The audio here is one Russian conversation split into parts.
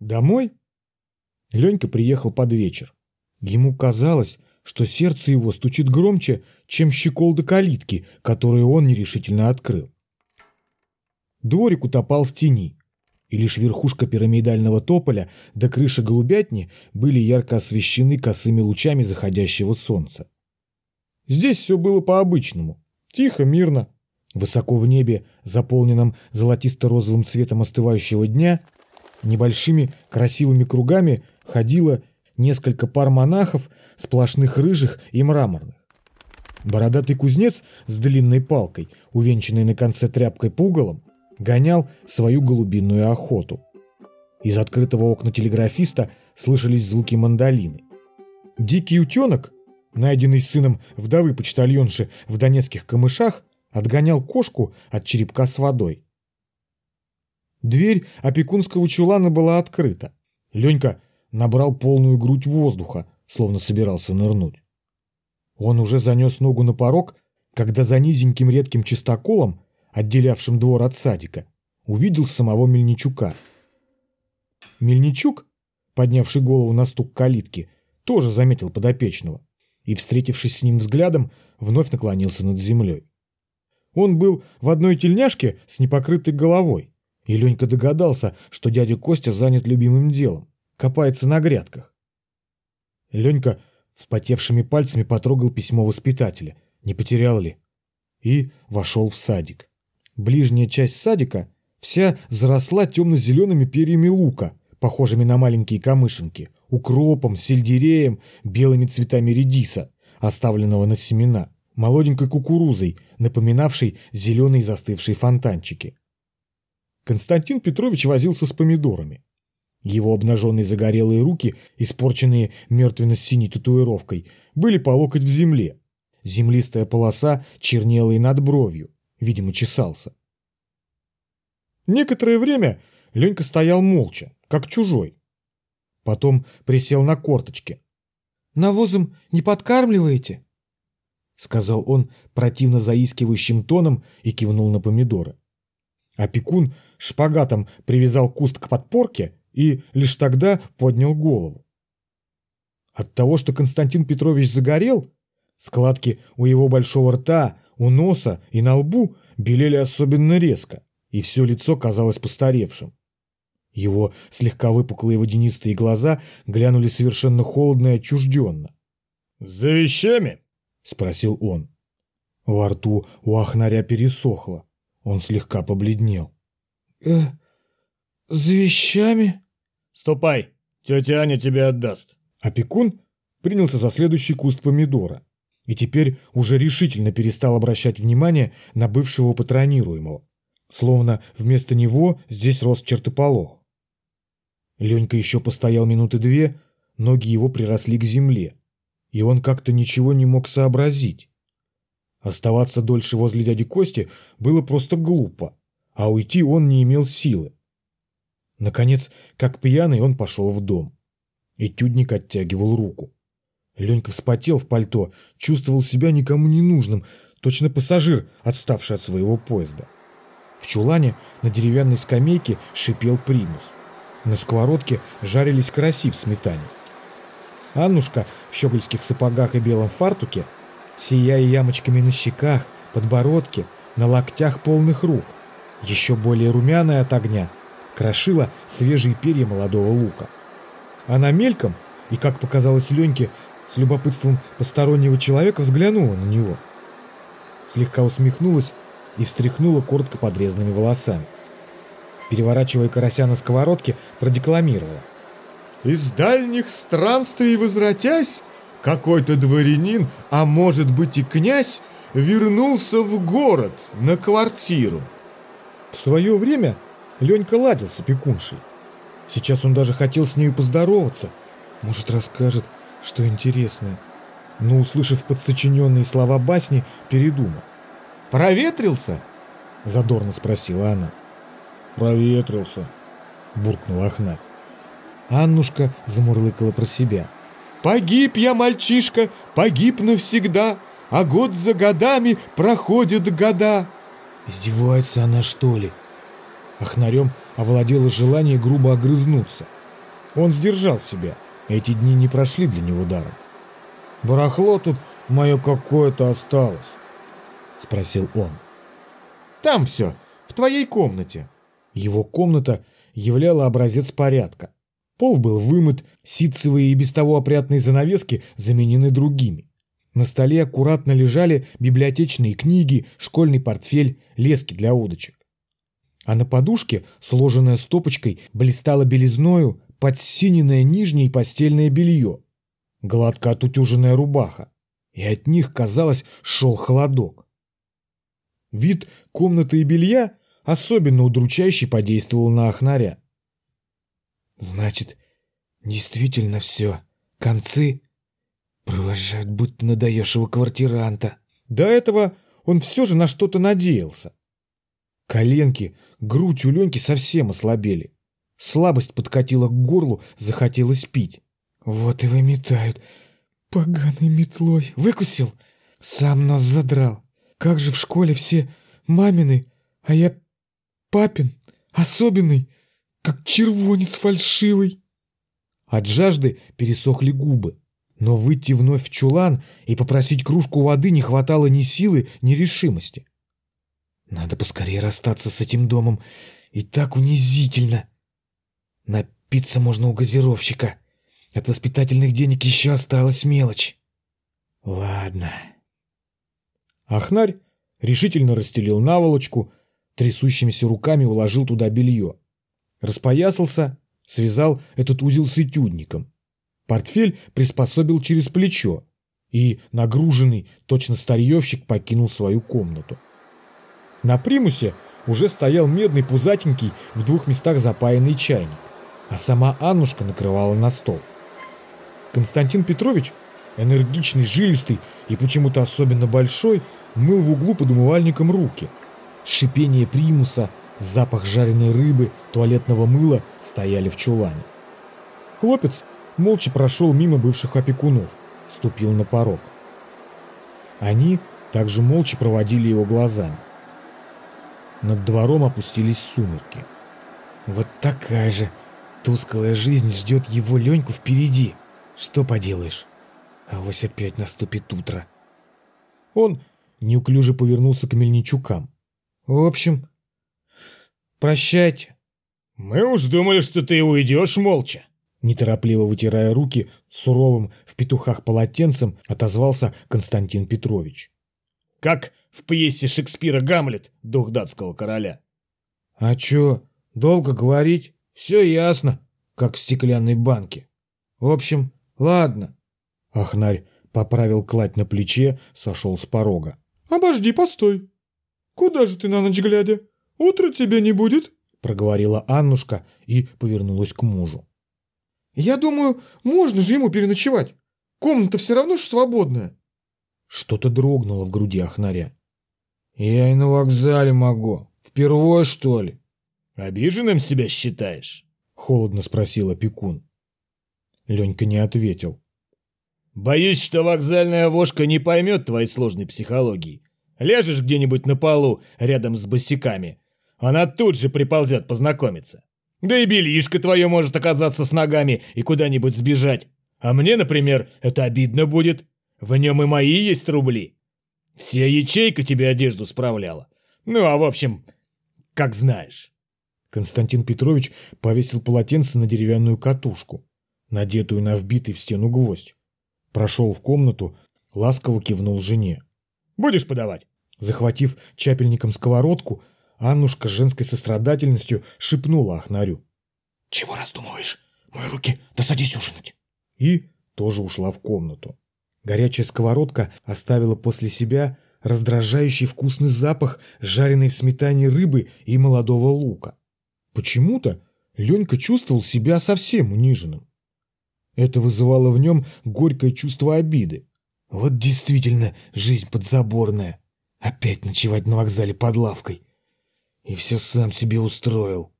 Домой? Ленька приехал под вечер. Ему казалось, что сердце его стучит громче, чем щеколда калитки, которую он нерешительно открыл. Дворик утопал в тени, и лишь верхушка пирамидального тополя до крыши голубятни были ярко освещены косыми лучами заходящего солнца. Здесь все было по-обычному. Тихо, мирно. Высоко в небе, заполненном золотисто-розовым цветом остывающего дня, небольшими красивыми кругами ходило несколько пар монахов, сплошных рыжих и мраморных. Бородатый кузнец с длинной палкой, увенчанной на конце тряпкой пугалом, гонял свою голубиную охоту. Из открытого окна телеграфиста слышались звуки мандолины. Дикий утенок, найденный сыном вдовы почтальонши в донецких камышах, отгонял кошку от черепка с водой. Дверь опекунского чулана была открыта. Ленька набрал полную грудь воздуха, словно собирался нырнуть. Он уже занес ногу на порог, когда за низеньким редким чистоколом, отделявшим двор от садика, увидел самого Мельничука. Мельничук, поднявший голову на стук калитки, тоже заметил подопечного и, встретившись с ним взглядом, вновь наклонился над землей. Он был в одной тельняшке с непокрытой головой, и Ленька догадался, что дядя Костя занят любимым делом копается на грядках. Ленька вспотевшими пальцами потрогал письмо воспитателя, не потерял ли, и вошел в садик. Ближняя часть садика вся заросла темно-зелеными перьями лука, похожими на маленькие камышинки, укропом, сельдереем, белыми цветами редиса, оставленного на семена, молоденькой кукурузой, напоминавшей зеленые застывшие фонтанчики. Константин Петрович возился с помидорами. Его обнаженные загорелые руки, испорченные мертвенно-синей татуировкой, были по локоть в земле. Землистая полоса чернела и над бровью, видимо, чесался. Некоторое время Ленька стоял молча, как чужой. Потом присел на корточки. «Навозом не подкармливаете?» Сказал он противно заискивающим тоном и кивнул на помидоры. Опекун шпагатом привязал куст к подпорке и лишь тогда поднял голову. От того, что Константин Петрович загорел, складки у его большого рта, у носа и на лбу белели особенно резко, и все лицо казалось постаревшим. Его слегка выпуклые водянистые глаза глянули совершенно холодно и отчужденно. «За вещами?» — спросил он. Во рту у Ахнаря пересохло. Он слегка побледнел. «Э, за вещами?» Ступай, тетя Аня тебе отдаст. Опекун принялся за следующий куст помидора и теперь уже решительно перестал обращать внимание на бывшего патронируемого, словно вместо него здесь рос чертополох. Ленька еще постоял минуты две, ноги его приросли к земле, и он как-то ничего не мог сообразить. Оставаться дольше возле дяди Кости было просто глупо, а уйти он не имел силы. Наконец, как пьяный, он пошел в дом. Этюдник оттягивал руку. Ленька вспотел в пальто, чувствовал себя никому не нужным, точно пассажир, отставший от своего поезда. В чулане на деревянной скамейке шипел примус. На сковородке жарились караси в сметане. Аннушка в щегольских сапогах и белом фартуке, сияя ямочками на щеках, подбородке, на локтях полных рук, еще более румяная от огня, крошила свежие перья молодого лука. Она мельком, и, как показалось Леньке, с любопытством постороннего человека взглянула на него. Слегка усмехнулась и встряхнула коротко подрезанными волосами. Переворачивая карася на сковородке, продекламировала. «Из дальних странствий возвратясь, какой-то дворянин, а может быть и князь, вернулся в город на квартиру». В свое время Ленька ладил с опекуншей. Сейчас он даже хотел с нею поздороваться. Может, расскажет, что интересное. Но, услышав подсочиненные слова басни, передумал. «Проветрился?» – задорно спросила она. «Проветрился», – буркнула Ахнарь. Аннушка замурлыкала про себя. «Погиб я, мальчишка, погиб навсегда, а год за годами проходят года». Издевается она, что ли? Ахнарем овладело желание грубо огрызнуться. Он сдержал себя. Эти дни не прошли для него даром. «Барахло тут мое какое-то осталось», — спросил он. «Там все, в твоей комнате». Его комната являла образец порядка. Пол был вымыт, ситцевые и без того опрятные занавески заменены другими. На столе аккуратно лежали библиотечные книги, школьный портфель, лески для удочек. А на подушке, сложенная стопочкой, блистала белизною подсиненное нижнее постельное белье, гладко отутюженная рубаха, и от них, казалось, шел холодок. Вид комнаты и белья особенно удручающий подействовал на Ахнаря. Значит, действительно все. Концы провожают будто надоевшего квартиранта. До этого он все же на что-то надеялся. Коленки, грудь у Леньки совсем ослабели. Слабость подкатила к горлу, захотелось пить. Вот и выметают. Поганой метлой. Выкусил? Сам нас задрал. Как же в школе все мамины, а я папин, особенный, как червонец фальшивый. От жажды пересохли губы. Но выйти вновь в чулан и попросить кружку воды не хватало ни силы, ни решимости. Надо поскорее расстаться с этим домом. И так унизительно. Напиться можно у газировщика. От воспитательных денег еще осталась мелочь. Ладно. Ахнарь решительно расстелил наволочку, трясущимися руками уложил туда белье. Распоясался, связал этот узел с этюдником. Портфель приспособил через плечо, и нагруженный, точно старьевщик, покинул свою комнату. На примусе уже стоял медный пузатенький в двух местах запаянный чайник, а сама Аннушка накрывала на стол. Константин Петрович, энергичный, жилистый и почему-то особенно большой, мыл в углу под умывальником руки. Шипение примуса, запах жареной рыбы, туалетного мыла стояли в чулане. Хлопец молча прошел мимо бывших опекунов, ступил на порог. Они также молча проводили его глазами. Над двором опустились сумерки. Вот такая же тусклая жизнь ждет его Леньку впереди. Что поделаешь? А вось опять наступит утро. Он неуклюже повернулся к Мельничукам. В общем, прощайте. Мы уж думали, что ты уйдешь молча. Неторопливо вытирая руки суровым в петухах полотенцем, отозвался Константин Петрович. Как в пьесе Шекспира «Гамлет» дух датского короля. А чё, долго говорить? Все ясно, как в стеклянной банке. В общем, ладно. Ахнарь поправил кладь на плече, сошел с порога. «Обожди, постой. Куда же ты на ночь глядя? Утро тебе не будет?» Проговорила Аннушка и повернулась к мужу. «Я думаю, можно же ему переночевать. Комната все равно же свободная». Что-то дрогнуло в груди Ахнаря. «Я и на вокзале могу. Впервые, что ли?» «Обиженным себя считаешь?» — холодно спросил опекун. Ленька не ответил. «Боюсь, что вокзальная вошка не поймет твоей сложной психологии. Ляжешь где-нибудь на полу рядом с босиками, она тут же приползет познакомиться. Да и бельишко твое может оказаться с ногами и куда-нибудь сбежать. А мне, например, это обидно будет. В нем и мои есть рубли. Вся ячейка тебе одежду справляла. Ну, а в общем, как знаешь. Константин Петрович повесил полотенце на деревянную катушку, надетую на вбитый в стену гвоздь. Прошел в комнату, ласково кивнул жене. «Будешь подавать?» Захватив чапельником сковородку, Аннушка с женской сострадательностью шепнула Ахнарю. «Чего раздумываешь? Мой руки, да садись ужинать!» И тоже ушла в комнату. Горячая сковородка оставила после себя раздражающий вкусный запах жареной в сметане рыбы и молодого лука. Почему-то Ленька чувствовал себя совсем униженным. Это вызывало в нем горькое чувство обиды. Вот действительно жизнь подзаборная. Опять ночевать на вокзале под лавкой. И все сам себе устроил.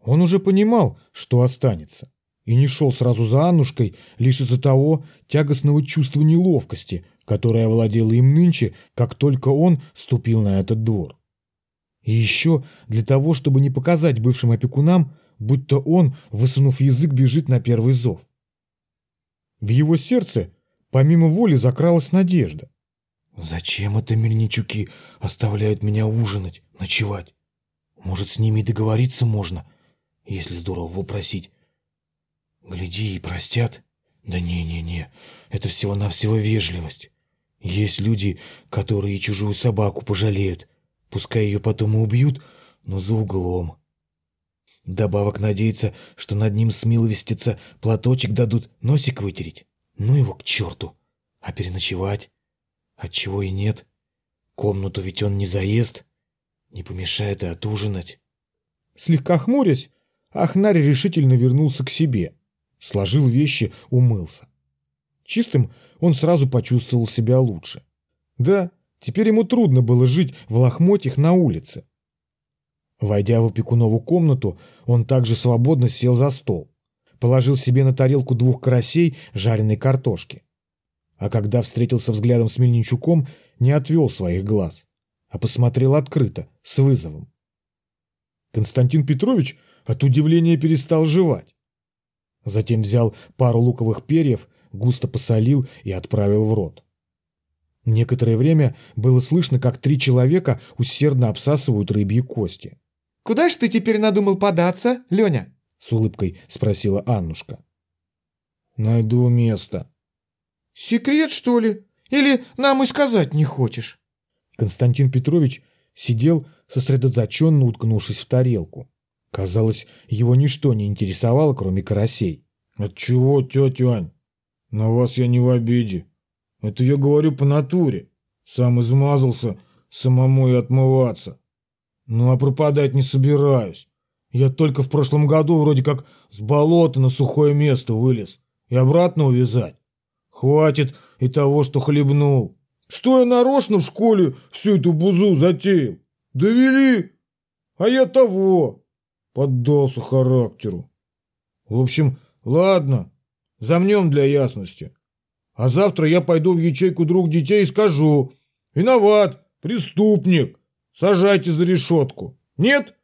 Он уже понимал, что останется и не шел сразу за Аннушкой лишь из-за того тягостного чувства неловкости, которое овладело им нынче, как только он ступил на этот двор. И еще для того, чтобы не показать бывшим опекунам, будто он, высунув язык, бежит на первый зов. В его сердце, помимо воли, закралась надежда. «Зачем это мельничуки оставляют меня ужинать, ночевать? Может, с ними и договориться можно, если здорово попросить. Гляди, и простят. Да не-не-не, это всего-навсего вежливость. Есть люди, которые чужую собаку пожалеют, пускай ее потом и убьют, но за углом. Добавок надеется, что над ним смиловестится, платочек дадут, носик вытереть. Ну его к черту. А переночевать? Отчего и нет. Комнату ведь он не заест. Не помешает и отужинать. Слегка хмурясь, Ахнарь решительно вернулся к себе. Сложил вещи, умылся. Чистым он сразу почувствовал себя лучше. Да, теперь ему трудно было жить в лохмотьях на улице. Войдя в опекунову комнату, он также свободно сел за стол. Положил себе на тарелку двух карасей жареной картошки. А когда встретился взглядом с Мельничуком, не отвел своих глаз, а посмотрел открыто, с вызовом. Константин Петрович от удивления перестал жевать. Затем взял пару луковых перьев, густо посолил и отправил в рот. Некоторое время было слышно, как три человека усердно обсасывают рыбьи кости. «Куда ж ты теперь надумал податься, Леня?» — с улыбкой спросила Аннушка. «Найду место». «Секрет, что ли? Или нам и сказать не хочешь?» Константин Петрович сидел, сосредоточенно уткнувшись в тарелку. Казалось, его ничто не интересовало, кроме карасей. «Отчего, тетя Ань? На вас я не в обиде. Это я говорю по натуре. Сам измазался, самому и отмываться. Ну а пропадать не собираюсь. Я только в прошлом году вроде как с болота на сухое место вылез. И обратно увязать. Хватит и того, что хлебнул. Что я нарочно в школе всю эту бузу затеял? Довели, а я того. Поддался характеру. В общем, ладно, замнем для ясности. А завтра я пойду в ячейку друг детей и скажу. Виноват, преступник. Сажайте за решетку. Нет?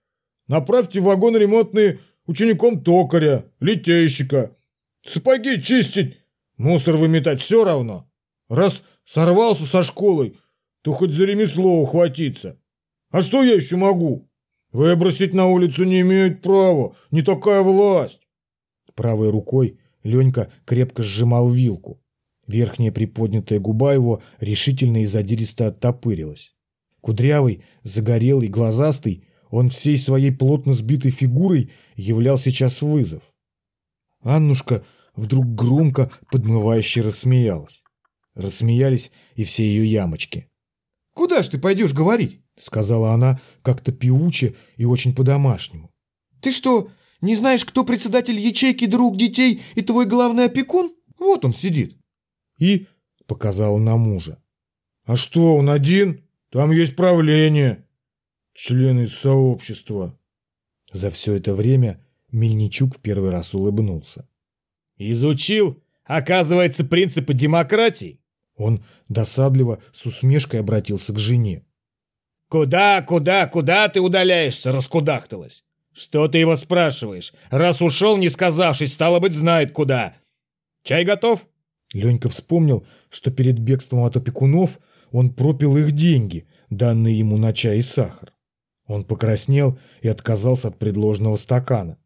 Направьте в вагон ремонтные учеником токаря, литейщика. Сапоги чистить, мусор выметать все равно. Раз сорвался со школой, то хоть за ремесло ухватиться. А что я еще могу? Выбросить на улицу не имеют права, не такая власть. Правой рукой Ленька крепко сжимал вилку. Верхняя приподнятая губа его решительно и задиристо оттопырилась. Кудрявый, загорелый, глазастый, он всей своей плотно сбитой фигурой являл сейчас вызов. Аннушка вдруг громко, подмывающе рассмеялась. Рассмеялись и все ее ямочки. «Куда ж ты пойдешь говорить?» — сказала она как-то певуче и очень по-домашнему. «Ты что, не знаешь, кто председатель ячейки друг детей и твой главный опекун? Вот он сидит». И показала на мужа. «А что, он один? Там есть правление, члены сообщества». За все это время Мельничук в первый раз улыбнулся. «Изучил, оказывается, принципы демократии?» Он досадливо с усмешкой обратился к жене. «Куда, куда, куда ты удаляешься?» – раскудахталась. «Что ты его спрашиваешь? Раз ушел, не сказавшись, стало быть, знает куда. Чай готов?» Ленька вспомнил, что перед бегством от опекунов он пропил их деньги, данные ему на чай и сахар. Он покраснел и отказался от предложенного стакана.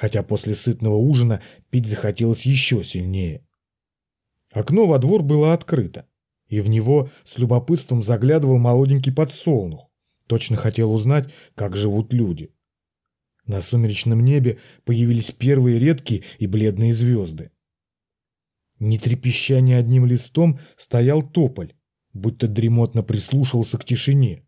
Хотя после сытного ужина пить захотелось еще сильнее. Окно во двор было открыто и в него с любопытством заглядывал молоденький подсолнух. Точно хотел узнать, как живут люди. На сумеречном небе появились первые редкие и бледные звезды. Не трепеща ни одним листом, стоял тополь, будто дремотно прислушивался к тишине.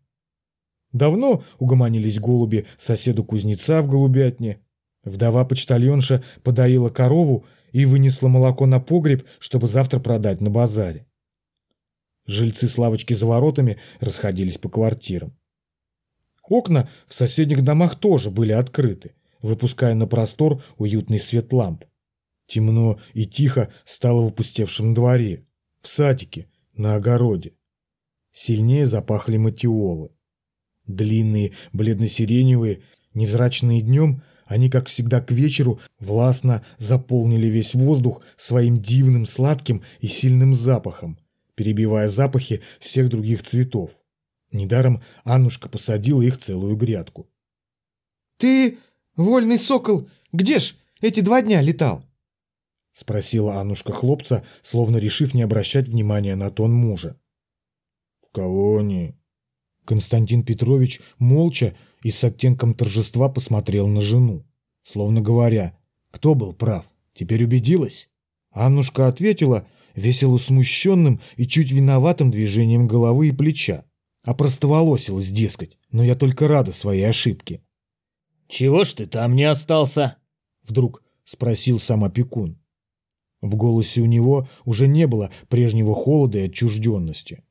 Давно угомонились голуби соседу кузнеца в голубятне. Вдова-почтальонша подоила корову и вынесла молоко на погреб, чтобы завтра продать на базаре. Жильцы с лавочки за воротами расходились по квартирам. Окна в соседних домах тоже были открыты, выпуская на простор уютный свет ламп. Темно и тихо стало в опустевшем дворе, в садике, на огороде. Сильнее запахли матиолы. Длинные, бледно-сиреневые, невзрачные днем, Они, как всегда, к вечеру властно заполнили весь воздух своим дивным, сладким и сильным запахом, перебивая запахи всех других цветов. Недаром Аннушка посадила их целую грядку. «Ты, вольный сокол, где ж эти два дня летал?» — спросила Аннушка хлопца, словно решив не обращать внимания на тон мужа. «В колонии». Константин Петрович молча и с оттенком торжества посмотрел на жену, словно говоря, кто был прав, теперь убедилась? Аннушка ответила весело смущенным и чуть виноватым движением головы и плеча. Опростоволосилась, дескать, но я только рада своей ошибке. «Чего ж ты там не остался?» Вдруг спросил сам опекун. В голосе у него уже не было прежнего холода и отчужденности.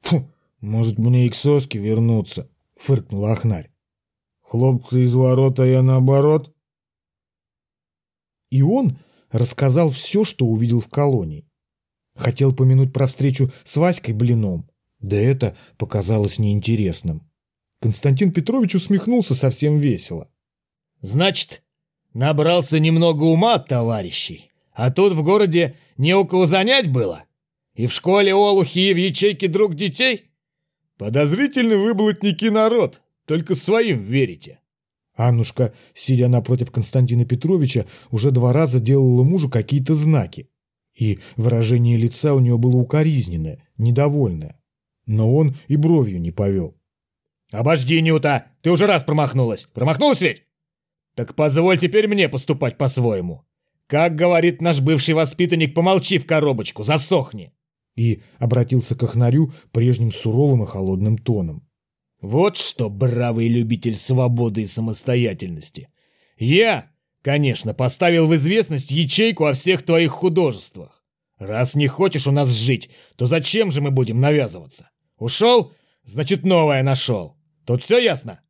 «Фу, может мне и к соске вернуться?» — фыркнул Ахнарь. «Хлопцы из ворота я наоборот?» И он рассказал все, что увидел в колонии. Хотел помянуть про встречу с Васькой Блином, да это показалось неинтересным. Константин Петрович усмехнулся совсем весело. «Значит, набрался немного ума от товарищей, а тут в городе не у кого занять было? И в школе олухи и в ячейке друг детей? Подозрительный вы, блатники, народ, только своим верите». Аннушка, сидя напротив Константина Петровича, уже два раза делала мужу какие-то знаки. И выражение лица у нее было укоризненное, недовольное но он и бровью не повел. «Обожди, Нюта, ты уже раз промахнулась. Промахнулась ведь? Так позволь теперь мне поступать по-своему. Как говорит наш бывший воспитанник, помолчи в коробочку, засохни!» И обратился к Охнарю прежним суровым и холодным тоном. «Вот что, бравый любитель свободы и самостоятельности! Я, конечно, поставил в известность ячейку о всех твоих художествах. Раз не хочешь у нас жить, то зачем же мы будем навязываться? Ушел? Значит, новое нашел. Тут все ясно?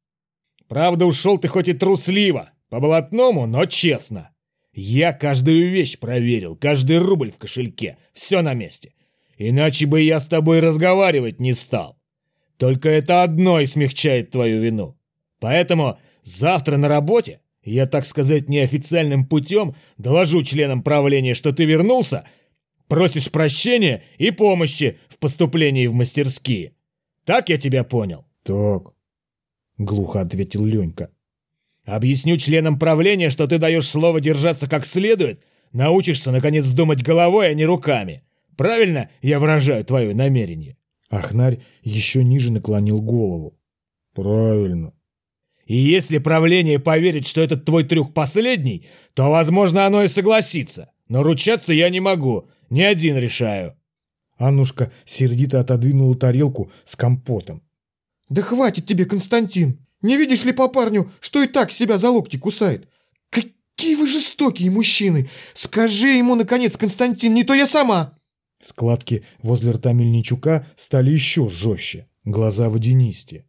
Правда, ушел ты хоть и трусливо, по болотному, но честно. Я каждую вещь проверил, каждый рубль в кошельке, все на месте. Иначе бы я с тобой разговаривать не стал. Только это одно и смягчает твою вину. Поэтому завтра на работе я, так сказать, неофициальным путем доложу членам правления, что ты вернулся Просишь прощения и помощи в поступлении в мастерские. Так я тебя понял?» «Так», — глухо ответил Ленька. «Объясню членам правления, что ты даешь слово держаться как следует, научишься, наконец, думать головой, а не руками. Правильно я выражаю твое намерение?» Ахнарь еще ниже наклонил голову. «Правильно». «И если правление поверит, что этот твой трюк последний, то, возможно, оно и согласится. Но ручаться я не могу, не один решаю. Аннушка сердито отодвинула тарелку с компотом. «Да хватит тебе, Константин! Не видишь ли по парню, что и так себя за локти кусает? Какие вы жестокие мужчины! Скажи ему, наконец, Константин, не то я сама!» Складки возле рта Мельничука стали еще жестче, глаза водянистее.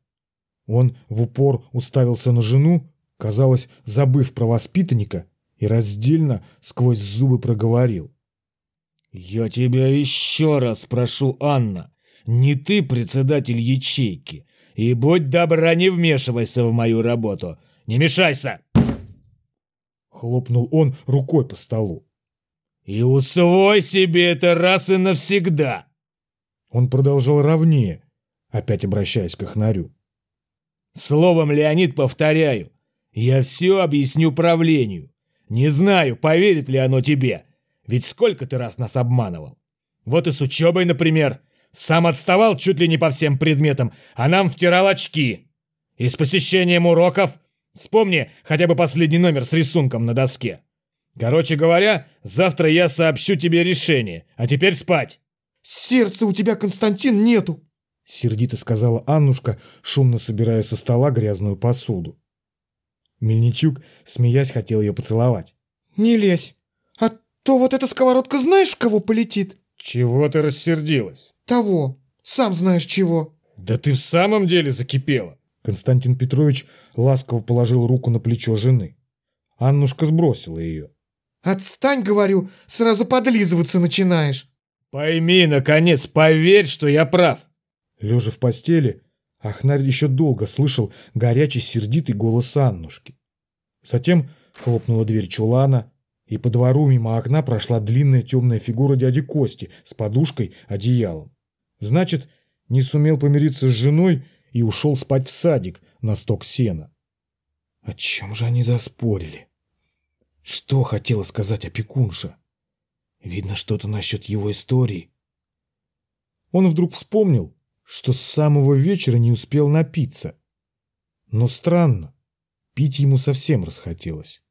Он в упор уставился на жену, казалось, забыв про воспитанника, и раздельно сквозь зубы проговорил. «Я тебя еще раз прошу, Анна, не ты председатель ячейки, и будь добра, не вмешивайся в мою работу, не мешайся!» Хлопнул он рукой по столу. «И усвой себе это раз и навсегда!» Он продолжал ровнее, опять обращаясь к Ахнарю. «Словом, Леонид, повторяю, я все объясню правлению. Не знаю, поверит ли оно тебе, ведь сколько ты раз нас обманывал? Вот и с учебой, например. Сам отставал чуть ли не по всем предметам, а нам втирал очки. И с посещением уроков. Вспомни хотя бы последний номер с рисунком на доске. Короче говоря, завтра я сообщу тебе решение, а теперь спать. Сердца у тебя, Константин, нету. Сердито сказала Аннушка, шумно собирая со стола грязную посуду. Мельничук, смеясь, хотел ее поцеловать. «Не лезь, а то вот эта сковородка знаешь, в кого полетит?» «Чего ты рассердилась?» «Того. Сам знаешь чего». «Да ты в самом деле закипела!» Константин Петрович ласково положил руку на плечо жены. Аннушка сбросила ее. «Отстань, говорю, сразу подлизываться начинаешь». «Пойми, наконец, поверь, что я прав». Лежа в постели, Ахнарь еще долго слышал горячий сердитый голос Аннушки. Затем хлопнула дверь чулана, и по двору мимо окна прошла длинная темная фигура дяди Кости с подушкой, одеялом. Значит, не сумел помириться с женой и ушел спать в садик на сток сена. О чем же они заспорили? Что хотела сказать опекунша? Видно что-то насчет его истории. Он вдруг вспомнил, что с самого вечера не успел напиться. Но странно, пить ему совсем расхотелось.